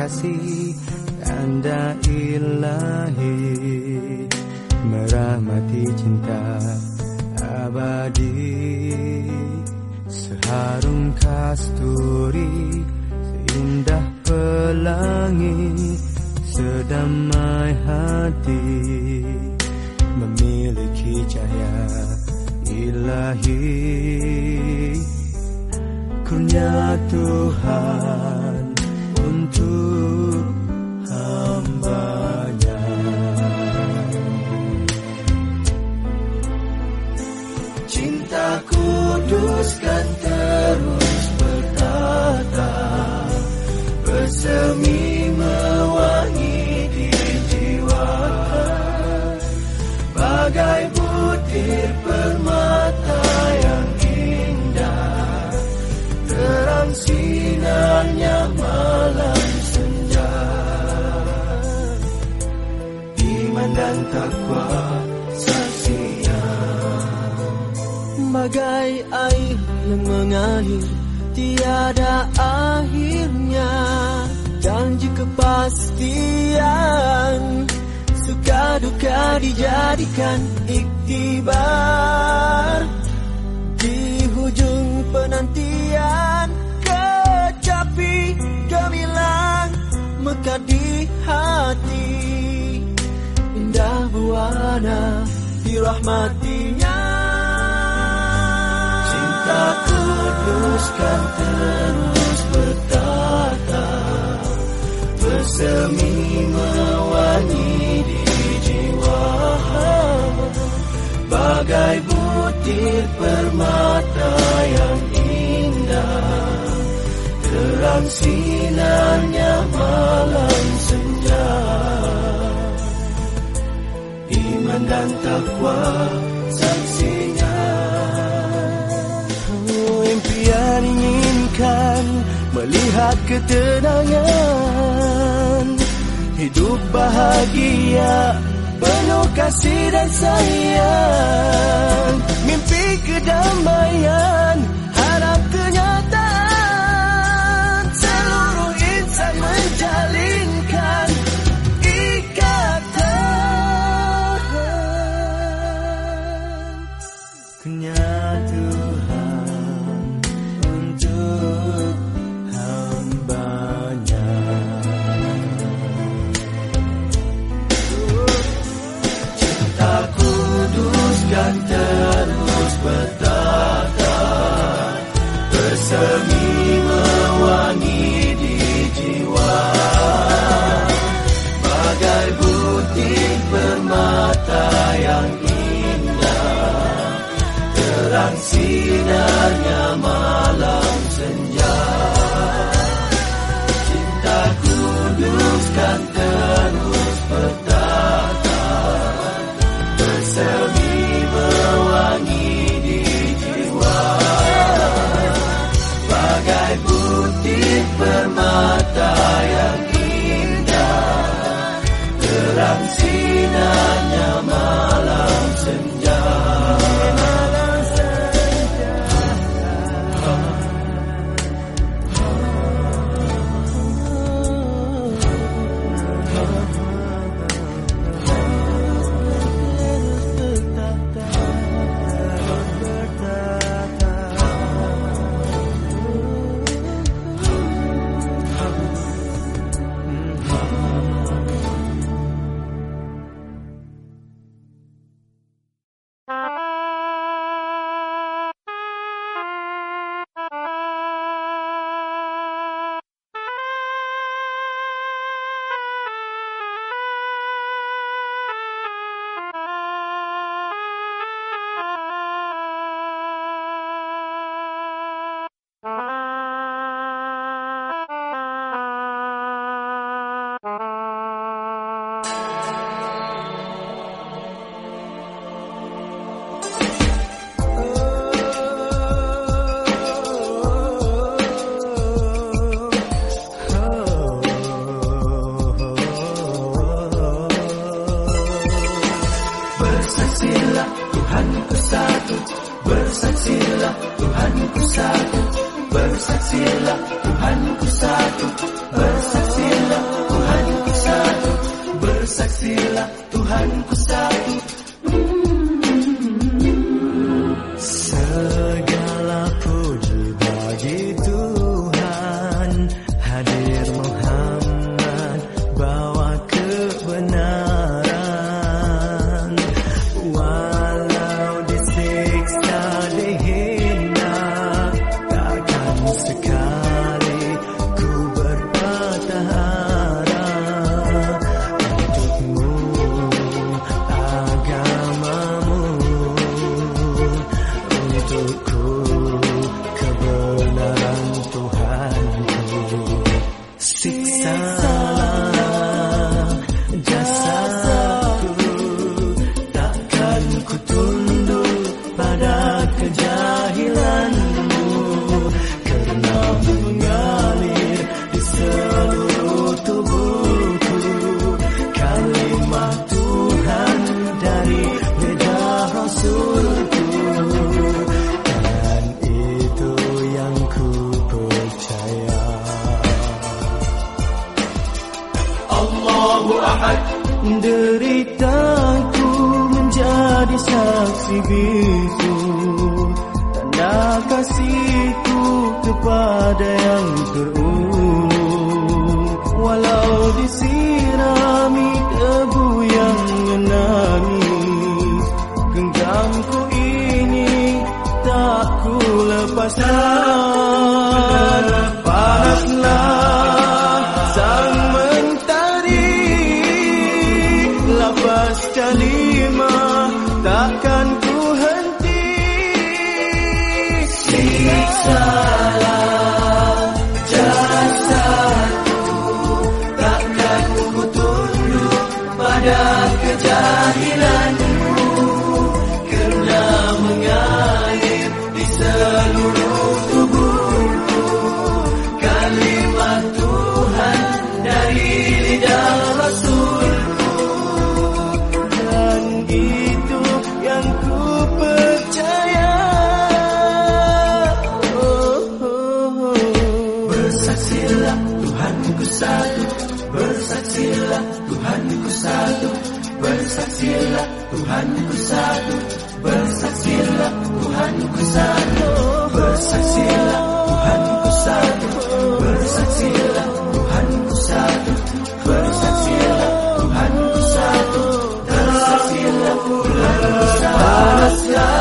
kasih Dan takwa saksinya. Bagai air yang mengalir Tiada akhirnya. Janji kepastian Suka duka dijadikan iktibar. Di hujung penantian Kecapi gemilang Mekar di hati Indah buana dirahmatinya. Cinta kudus kan terus bertata Bersemi mewangi di jiwa Bagai butir permata yang indah Terang sinarnya malam senja Iman dan takwa saksinya. Oh, impian inginkan melihat ketenangan. Hidup bahagia penuh kasih dan sayang. Mimpi kedamaian Tuhanku satu bersaksilah Tuhanku satu bersaksilah Tuhanku satu bersaksilah Tuhanku satu bersaksilah Tuhanku satu bersaksilah Tuhanku satu. bersaksilah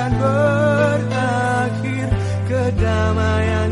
akan berakhir kedamaian.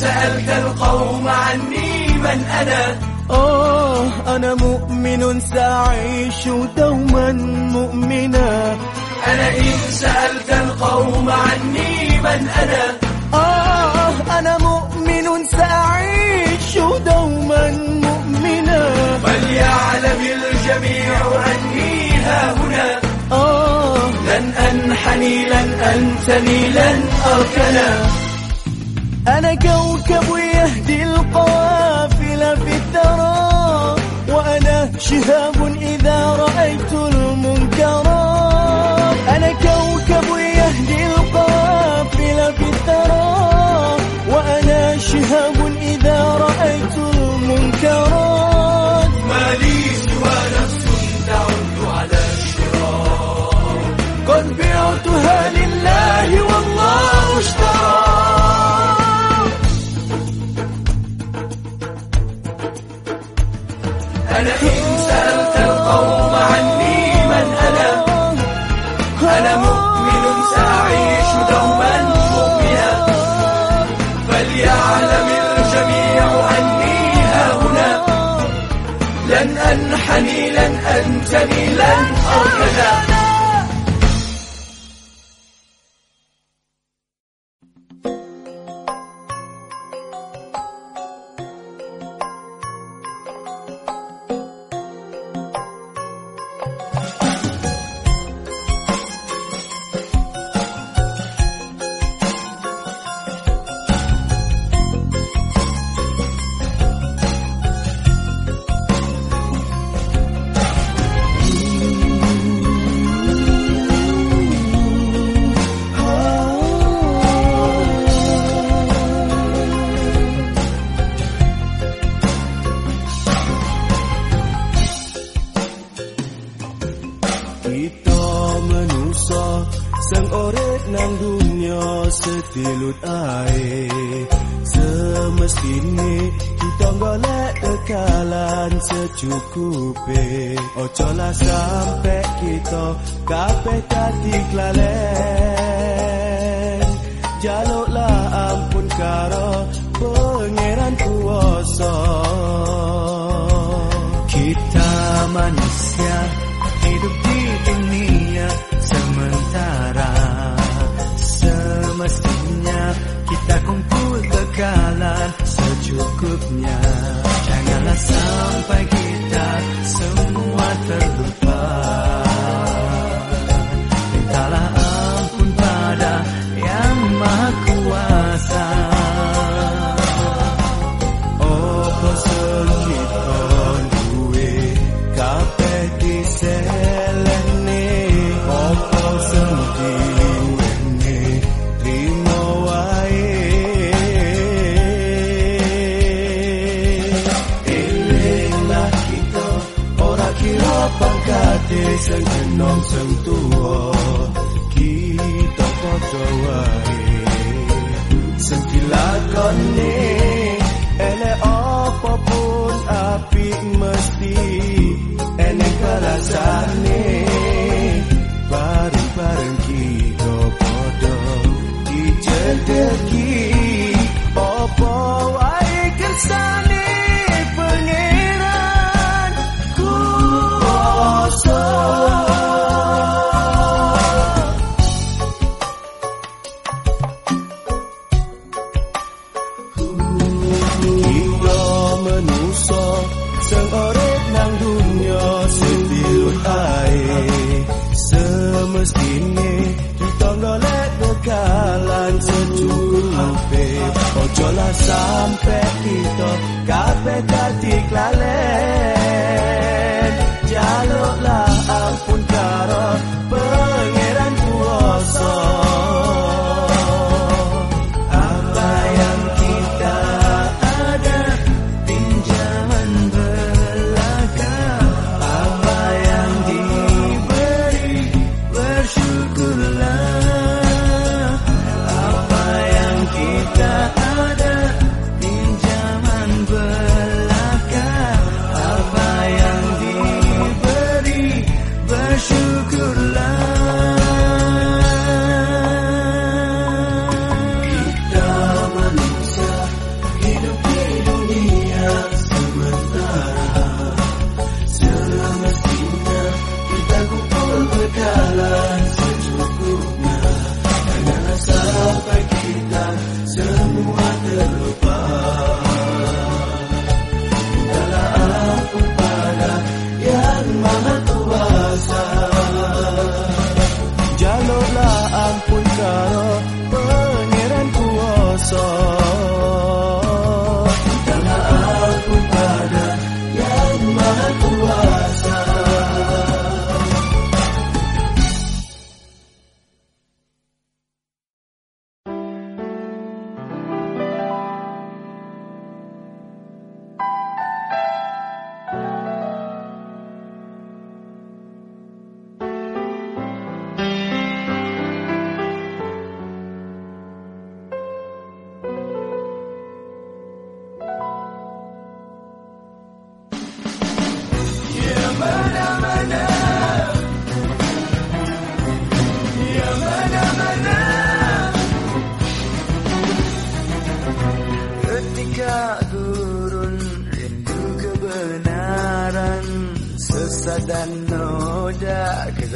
سألت القوم عني من أنا. آه أنا مؤمن سأعيش دوما مؤمنا. أنا إن سألت القوم عني من أنا. آه أنا مؤمن سأعيش دوما مؤمنا. فليعلم الجميع عني ها هنا آه. لن أنحني لن أنثني لن أركنا. أنا كوكب يهدي القوافل في الثرى وأنا شهاب إذا رأيت المنكرات أنا كوكب يهدي القافل في الثرى وأنا شهاب إذا رأيت المنكرات ما لي سوى نفس تعد على الشرار قد بعتها لله والله اشترى. أنا إن سألت القوم عني من أنا أنا مؤمن سأعيش دوما مؤمنا فليعلم الجميع أني ها هنا لن أنحني لن أنتني لن أركنا Lah sampai kita kabeh tadi kelalen. Jaluklah ampun karo pangeran kuasa. Kita manusia hidup di dunia sementara. Semestinya kita kumpul kekalan secukupnya Janganlah sampai kita love. Sing enom sing tuwa Kita padha wae. Sing dilakone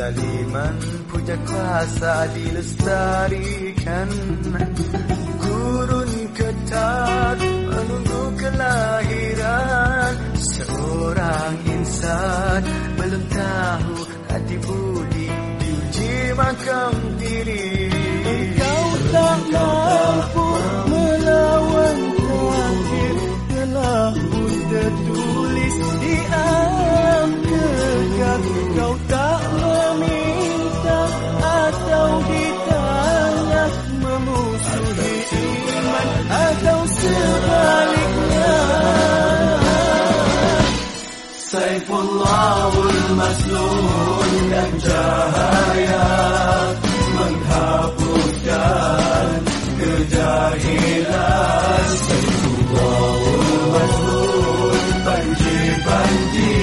Kaliman puja kuasa dilestarikan. Gurun ketat menunggu kelahiran. Seorang insan belum tahu hati budi diuji makam diri. Engkau tak mampu Rasul yang cahaya menghapuskan kejahilan Rasul Rasul panji-panji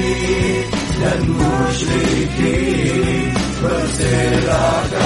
dan musyrikin berserakan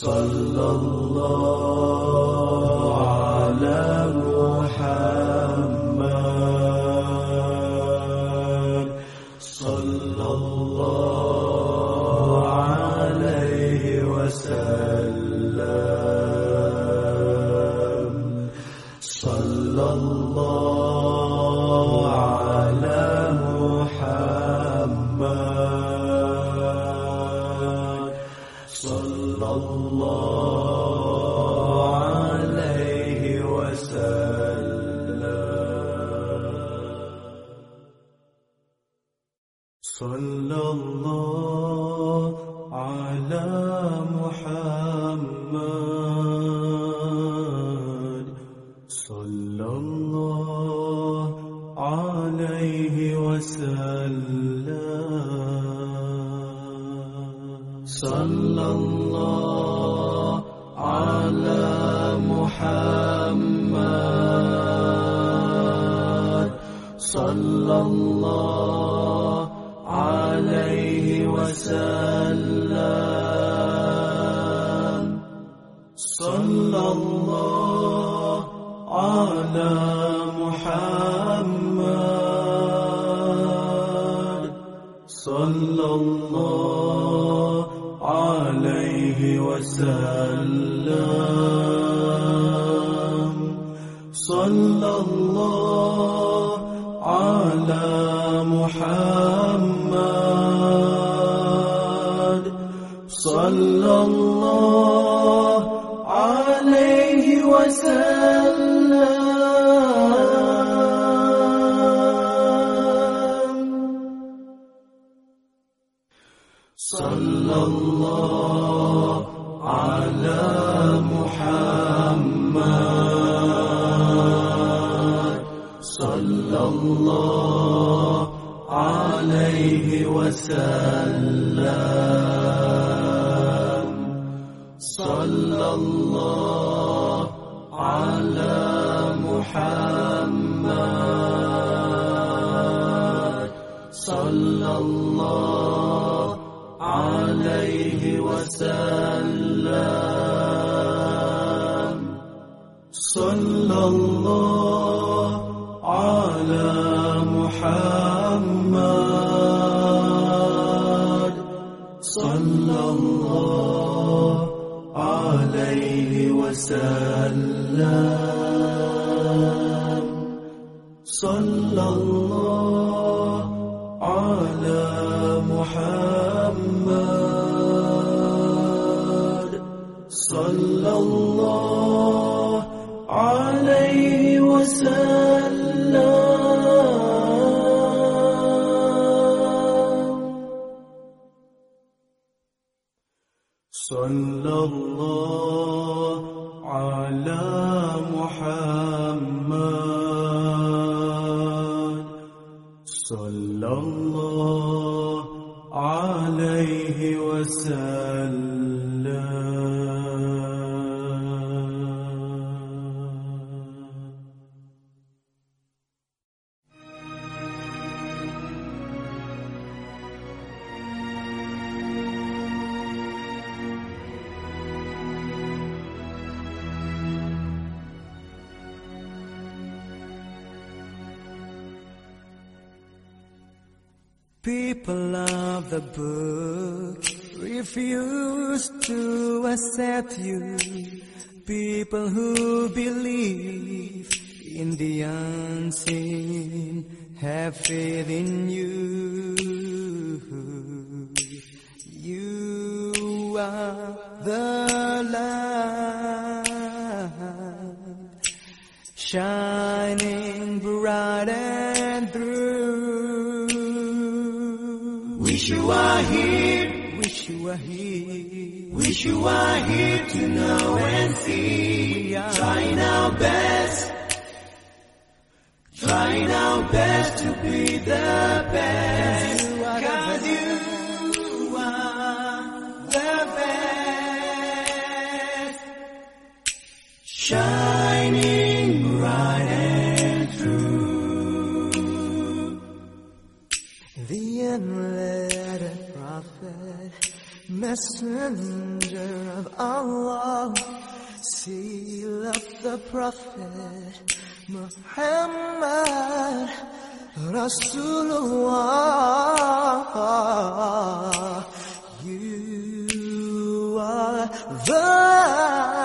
sallallahu عليه وسلم. صلى الله على محمد صلى الله عليه وسلم. to be the best. Cause you are the best. Shining bright and true. The unlettered prophet, messenger of Allah. Seal of the prophet Muhammad Rasulullah, you are the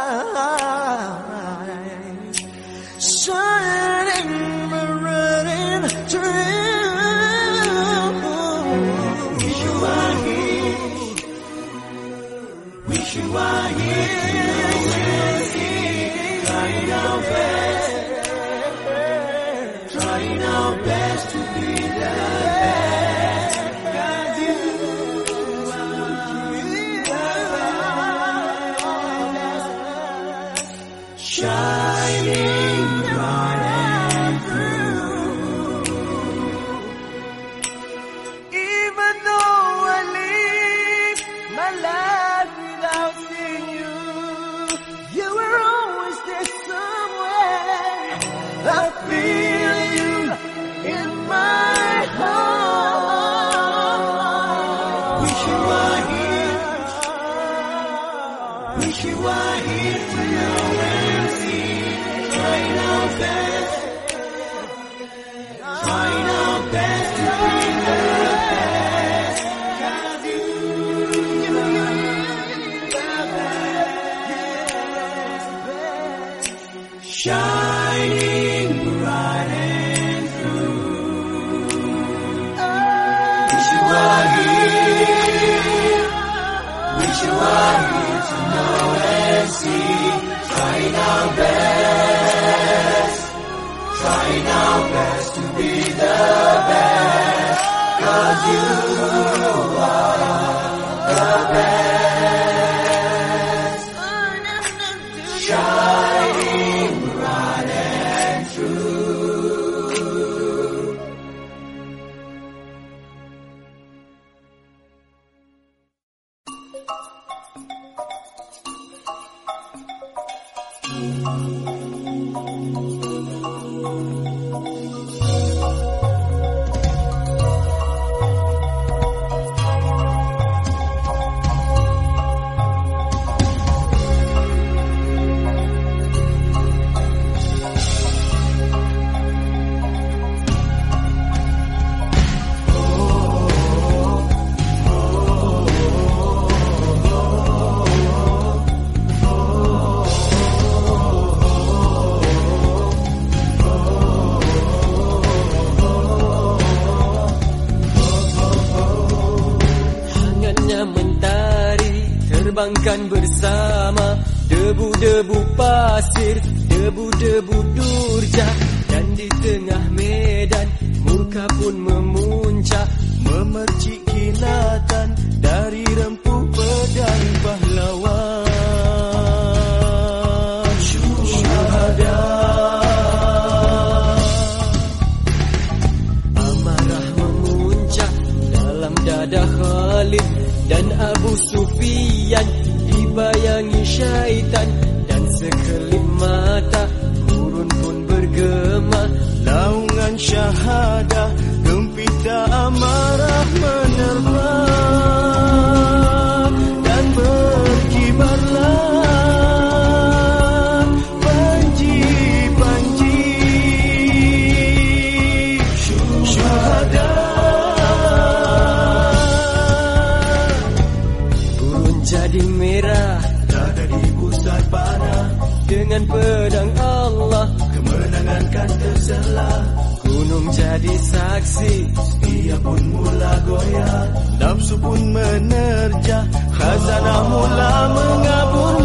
I me. Oh. akan bersama. Debu-debu pasir, debu-debu durja. Dan di tengah medan, muka pun memuncak. Memerci Gunung jadi saksi. Ia pun mula goyah Nafsu pun menerjah. Khazanah mula mengabur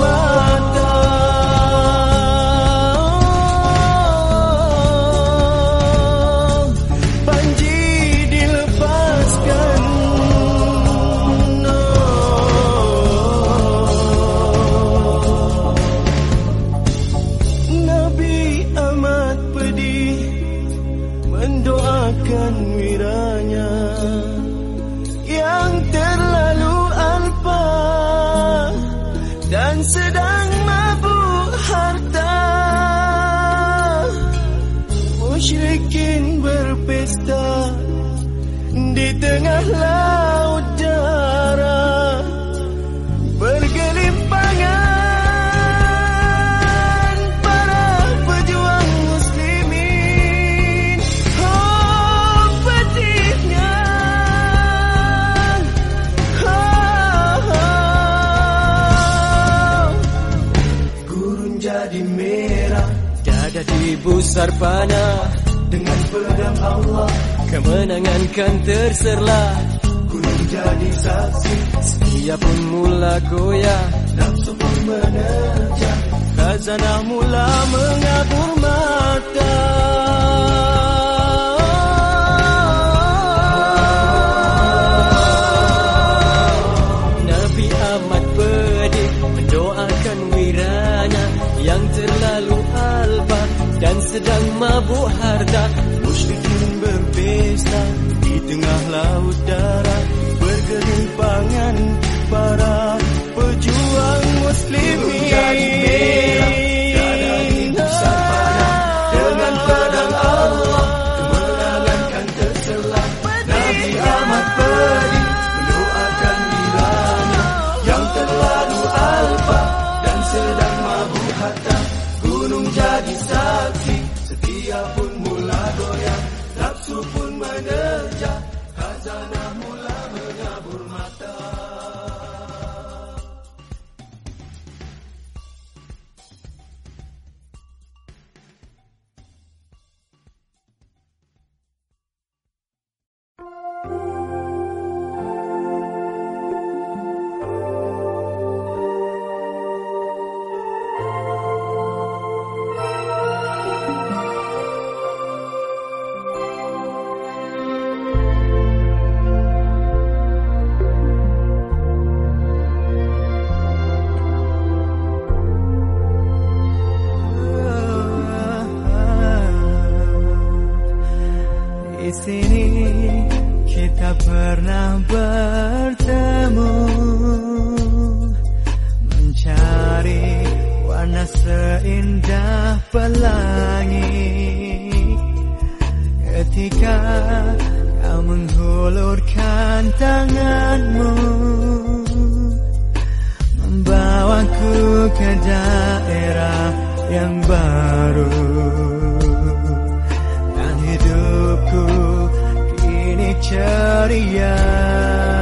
panah. Dengan pedang Allah. Kemenangan kan terserlah Gunung jadi saksi. Ia pun mula goyah. Nafsu pun menerjah Khazanah mula mengabur mata sedang mabuk harta musyrikin berpesta pernah bertemu. Mencari warna seindah pelangi. Ketika kau menghulurkan tanganmu. Membawaku ke daerah yang baru ceria.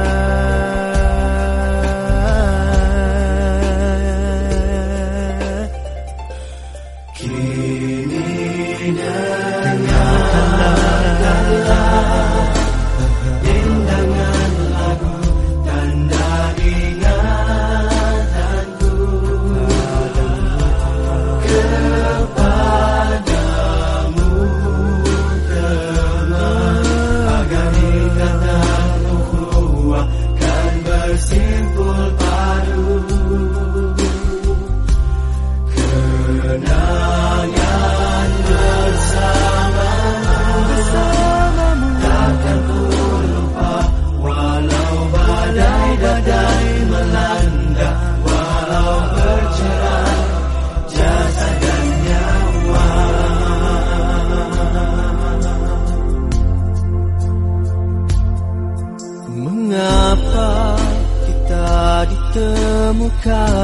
Mengapa kita ditemukan?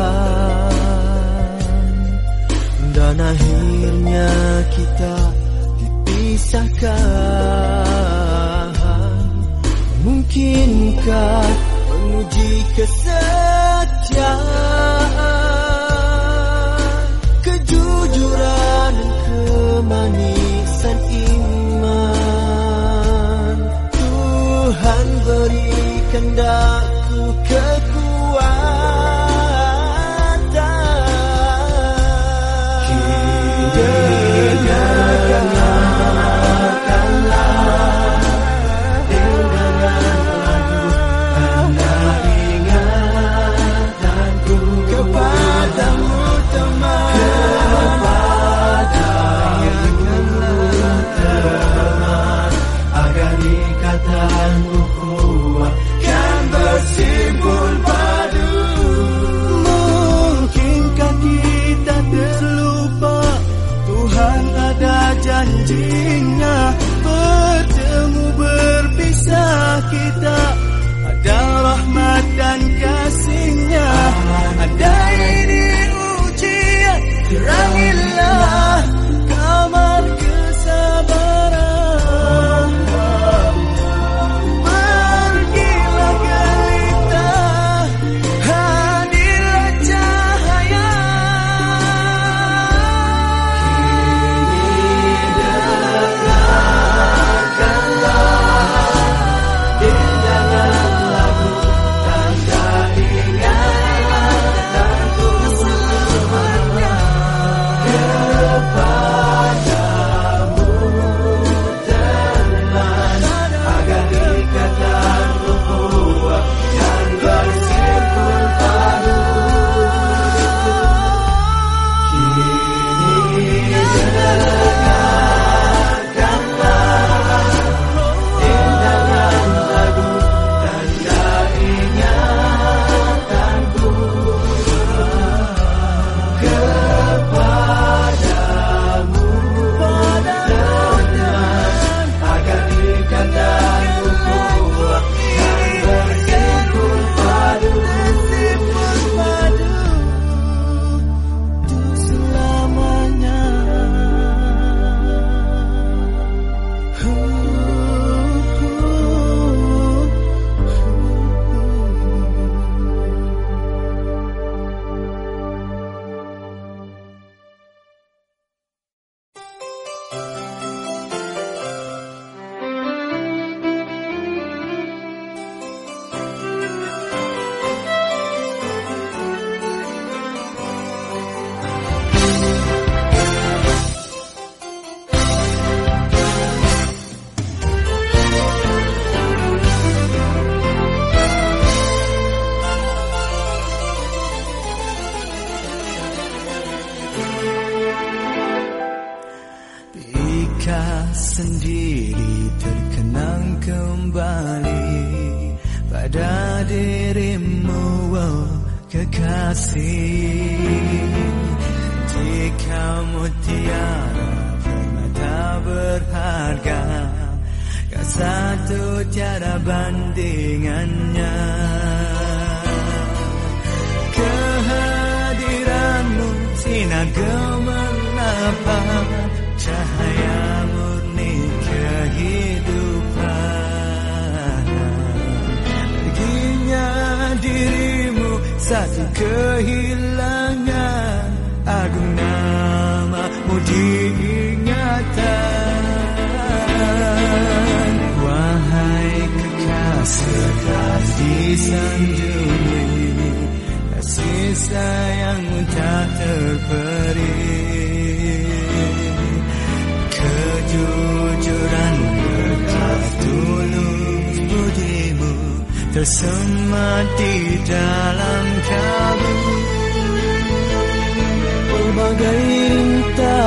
Dan akhirnya kita dipisahkan. Mungkinkah menguji kesetiaan? Kejujuran dan kemanis 真的 ada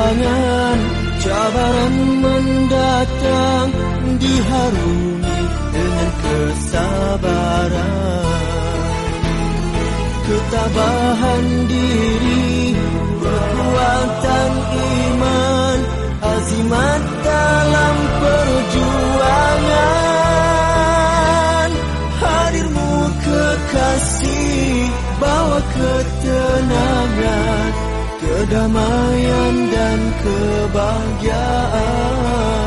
rintangan cabaran mendatang diharungi dengan kesabaran. Ketabahan diri kekuatan iman azimat dalam perjuangan. Hadirmu kekasih bawa ketenangan kedamaian dan kebahagiaan.